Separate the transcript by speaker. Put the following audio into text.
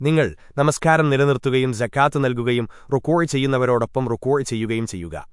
Speaker 1: നിങ്ങൾ നമസ്കാരം നിലനിർത്തുകയും ജക്കാത്ത് നൽകുകയും റുക്കോഴ് ചെയ്യുന്നവരോടൊപ്പം റുക്കോഴ് ചെയ്യുകയും ചെയ്യുക.